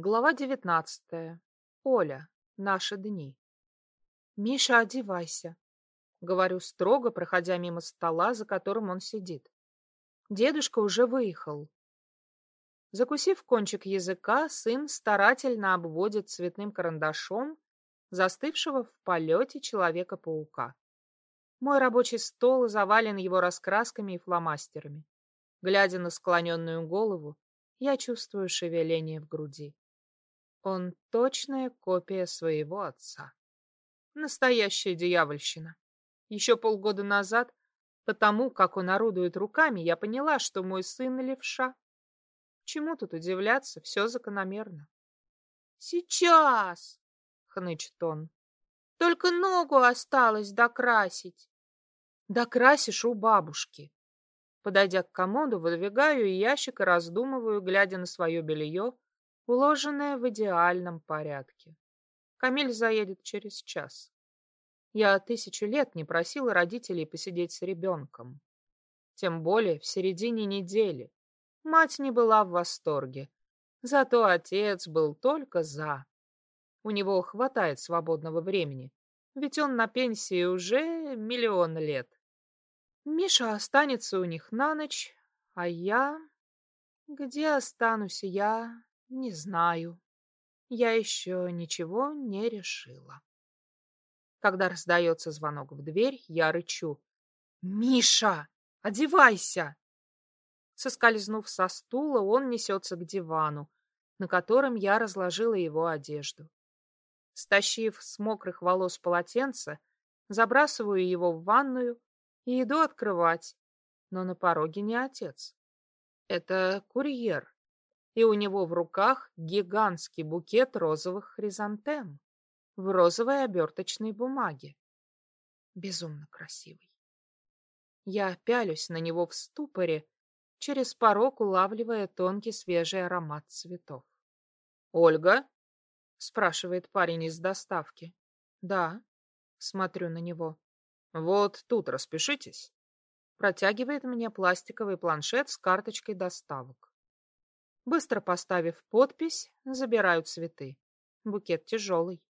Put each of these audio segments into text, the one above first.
Глава девятнадцатая. Оля. Наши дни. «Миша, одевайся», — говорю строго, проходя мимо стола, за которым он сидит. Дедушка уже выехал. Закусив кончик языка, сын старательно обводит цветным карандашом застывшего в полете Человека-паука. Мой рабочий стол завален его раскрасками и фломастерами. Глядя на склоненную голову, я чувствую шевеление в груди. Он точная копия своего отца. Настоящая дьявольщина. Еще полгода назад, потому как он орудует руками, я поняла, что мой сын левша. Чему тут удивляться, все закономерно. «Сейчас!» — хнычет он. «Только ногу осталось докрасить». «Докрасишь у бабушки». Подойдя к комоду, выдвигаю ящик и раздумываю, глядя на свое белье, уложенное в идеальном порядке. Камиль заедет через час. Я тысячу лет не просила родителей посидеть с ребенком. Тем более в середине недели. Мать не была в восторге. Зато отец был только за. У него хватает свободного времени, ведь он на пенсии уже миллион лет. Миша останется у них на ночь, а я... Где останусь я, не знаю. Я еще ничего не решила. Когда раздается звонок в дверь, я рычу. «Миша, одевайся!» Соскользнув со стула, он несется к дивану, на котором я разложила его одежду. Стащив с мокрых волос полотенце, забрасываю его в ванную и иду открывать, но на пороге не отец. Это курьер и у него в руках гигантский букет розовых хризантем в розовой оберточной бумаге. Безумно красивый. Я пялюсь на него в ступоре, через порог улавливая тонкий свежий аромат цветов. «Ольга?» — спрашивает парень из доставки. «Да», — смотрю на него. «Вот тут распишитесь». Протягивает мне пластиковый планшет с карточкой доставок. Быстро поставив подпись, забираю цветы. Букет тяжелый.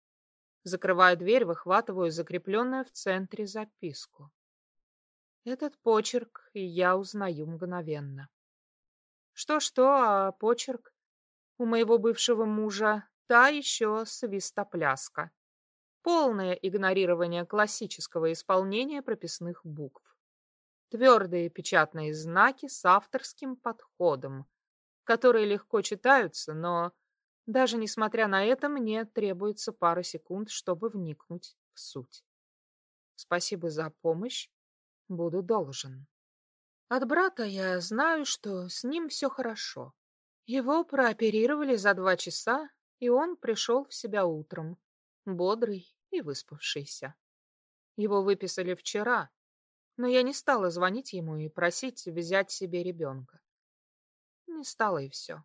Закрываю дверь, выхватываю закрепленную в центре записку. Этот почерк я узнаю мгновенно. Что-что, а почерк у моего бывшего мужа та еще свистопляска. Полное игнорирование классического исполнения прописных букв. Твердые печатные знаки с авторским подходом — которые легко читаются, но даже несмотря на это мне требуется пара секунд, чтобы вникнуть в суть. Спасибо за помощь. Буду должен. От брата я знаю, что с ним все хорошо. Его прооперировали за два часа, и он пришел в себя утром, бодрый и выспавшийся. Его выписали вчера, но я не стала звонить ему и просить взять себе ребенка. Не стало и все.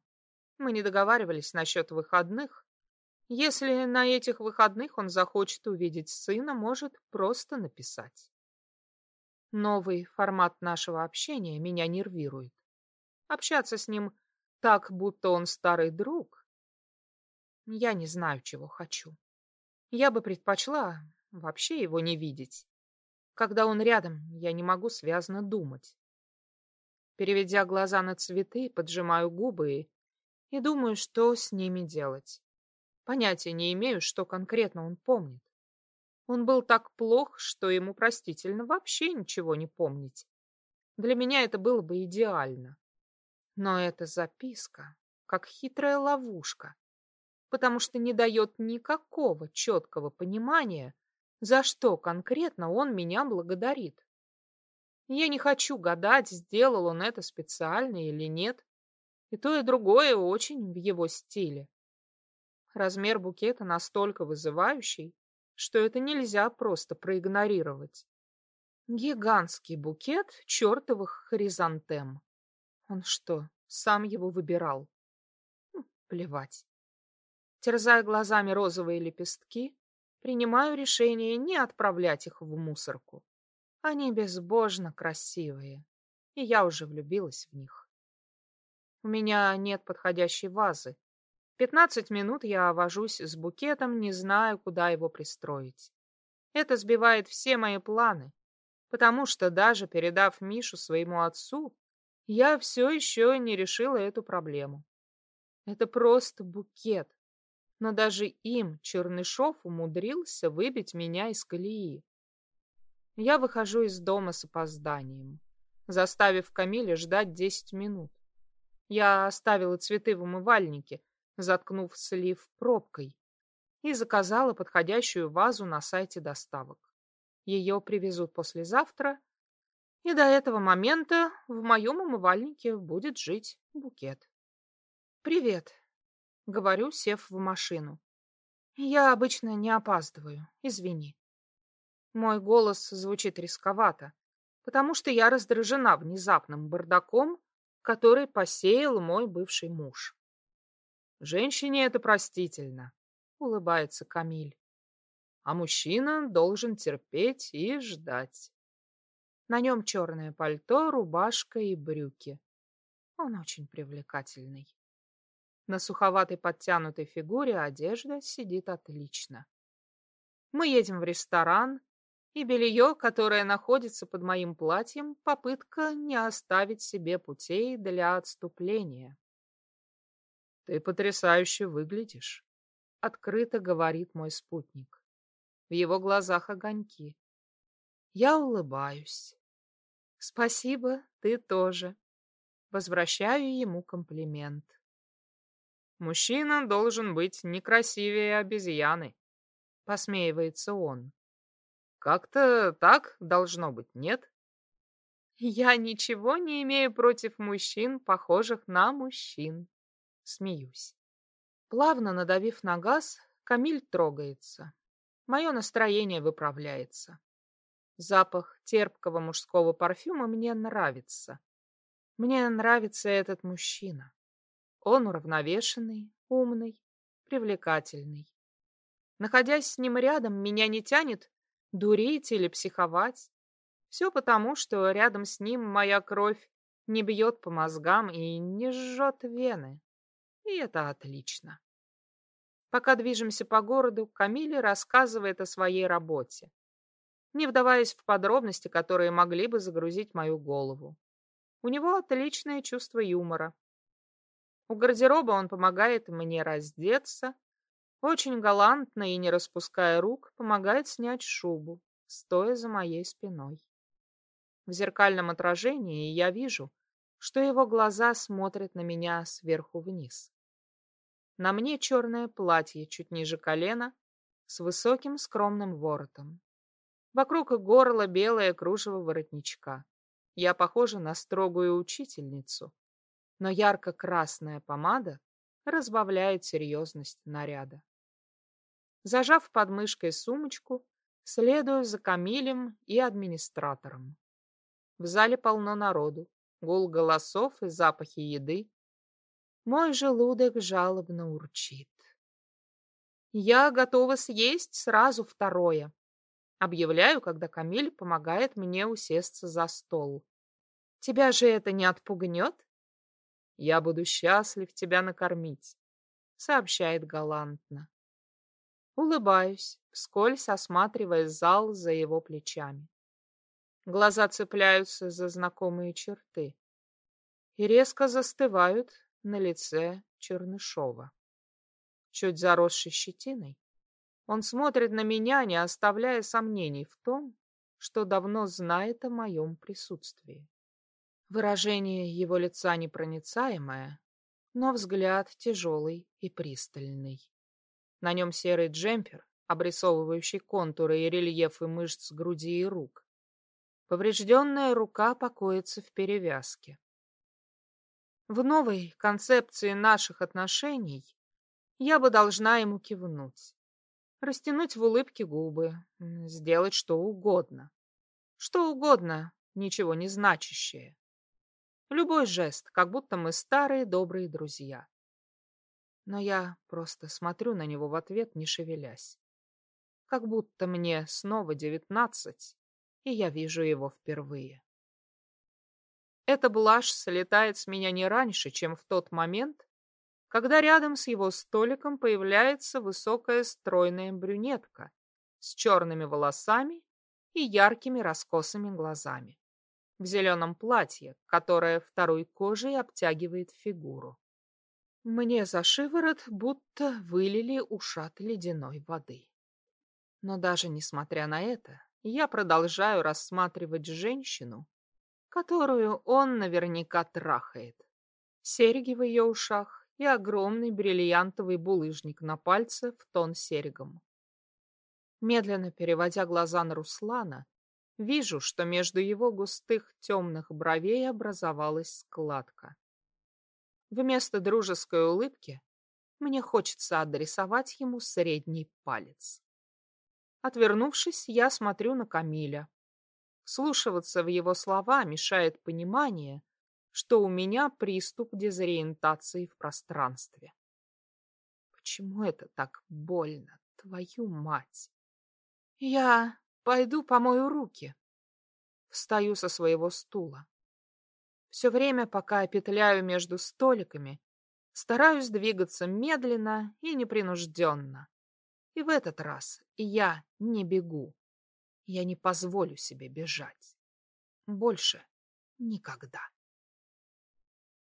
Мы не договаривались насчет выходных. Если на этих выходных он захочет увидеть сына, может просто написать. Новый формат нашего общения меня нервирует. Общаться с ним так, будто он старый друг. Я не знаю, чего хочу. Я бы предпочла вообще его не видеть. Когда он рядом, я не могу связно думать. Переведя глаза на цветы, поджимаю губы и думаю, что с ними делать. Понятия не имею, что конкретно он помнит. Он был так плох, что ему простительно вообще ничего не помнить. Для меня это было бы идеально. Но эта записка как хитрая ловушка, потому что не дает никакого четкого понимания, за что конкретно он меня благодарит. Я не хочу гадать, сделал он это специально или нет. И то, и другое очень в его стиле. Размер букета настолько вызывающий, что это нельзя просто проигнорировать. Гигантский букет чертовых хризантем. Он что, сам его выбирал? Ну, плевать. Терзая глазами розовые лепестки, принимаю решение не отправлять их в мусорку. Они безбожно красивые, и я уже влюбилась в них. У меня нет подходящей вазы. Пятнадцать минут я вожусь с букетом, не знаю, куда его пристроить. Это сбивает все мои планы, потому что даже передав Мишу своему отцу, я все еще не решила эту проблему. Это просто букет, но даже им Чернышов умудрился выбить меня из колеи. Я выхожу из дома с опозданием, заставив Камиля ждать десять минут. Я оставила цветы в умывальнике, заткнув слив пробкой, и заказала подходящую вазу на сайте доставок. Ее привезут послезавтра, и до этого момента в моем умывальнике будет жить букет. «Привет», — говорю, сев в машину. «Я обычно не опаздываю, извини». Мой голос звучит рисковато, потому что я раздражена внезапным бардаком, который посеял мой бывший муж. Женщине это простительно, улыбается Камиль. А мужчина должен терпеть и ждать. На нем черное пальто, рубашка и брюки. Он очень привлекательный. На суховатой подтянутой фигуре одежда сидит отлично. Мы едем в ресторан, и белье, которое находится под моим платьем, попытка не оставить себе путей для отступления. «Ты потрясающе выглядишь», — открыто говорит мой спутник. В его глазах огоньки. Я улыбаюсь. «Спасибо, ты тоже». Возвращаю ему комплимент. «Мужчина должен быть не красивее обезьяны», — посмеивается он. «Как-то так должно быть, нет?» «Я ничего не имею против мужчин, похожих на мужчин», Смеюсь. Плавно надавив на газ, Камиль трогается. Мое настроение выправляется. Запах терпкого мужского парфюма мне нравится. Мне нравится этот мужчина. Он уравновешенный, умный, привлекательный. Находясь с ним рядом, меня не тянет дурить или психовать. Все потому, что рядом с ним моя кровь не бьет по мозгам и не жжет вены. И это отлично. Пока движемся по городу, Камиле рассказывает о своей работе, не вдаваясь в подробности, которые могли бы загрузить мою голову. У него отличное чувство юмора. У гардероба он помогает мне раздеться, очень галантно и не распуская рук, помогает снять шубу, стоя за моей спиной. В зеркальном отражении я вижу, что его глаза смотрят на меня сверху вниз. На мне черное платье чуть ниже колена, с высоким скромным воротом. Вокруг горла белое кружево воротничка. Я похожа на строгую учительницу, но ярко-красная помада разбавляет серьезность наряда. Зажав под мышкой сумочку, следую за Камилем и администратором. В зале полно народу, гул голосов и запахи еды, мой желудок жалобно урчит. Я готова съесть сразу второе. Объявляю, когда Камиль помогает мне усесться за стол. Тебя же это не отпугнет? Я буду счастлив тебя накормить, сообщает галантно. Улыбаюсь, вскользь осматривая зал за его плечами. Глаза цепляются за знакомые черты и резко застывают, на лице Чернышова. Чуть заросший щетиной, он смотрит на меня, не оставляя сомнений в том, что давно знает о моем присутствии. Выражение его лица непроницаемое, но взгляд тяжелый и пристальный. На нем серый джемпер, обрисовывающий контуры и рельефы мышц груди и рук. Поврежденная рука покоится в перевязке. В новой концепции наших отношений я бы должна ему кивнуть, растянуть в улыбке губы, сделать что угодно. Что угодно, ничего не значащее. Любой жест, как будто мы старые добрые друзья. Но я просто смотрю на него в ответ, не шевелясь. Как будто мне снова девятнадцать, и я вижу его впервые. Эта блажь слетает с меня не раньше, чем в тот момент, когда рядом с его столиком появляется высокая стройная брюнетка с черными волосами и яркими раскосыми глазами, в зеленом платье, которое второй кожей обтягивает фигуру. Мне за шиворот будто вылили ушат ледяной воды. Но даже несмотря на это, я продолжаю рассматривать женщину, которую он наверняка трахает. Серьги в ее ушах, и огромный бриллиантовый булыжник на пальце в тон серьгам. Медленно переводя глаза на Руслана, вижу, что между его густых темных бровей образовалась складка. Вместо дружеской улыбки мне хочется адресовать ему средний палец. Отвернувшись, я смотрю на Камиля. Слушиваться в его слова мешает понимание, что у меня приступ дезориентации в пространстве. Почему это так больно, твою мать? Я пойду помою руки. Встаю со своего стула. Все время, пока петляю между столиками, стараюсь двигаться медленно и непринужденно. И в этот раз я не бегу. Я не позволю себе бежать. Больше никогда.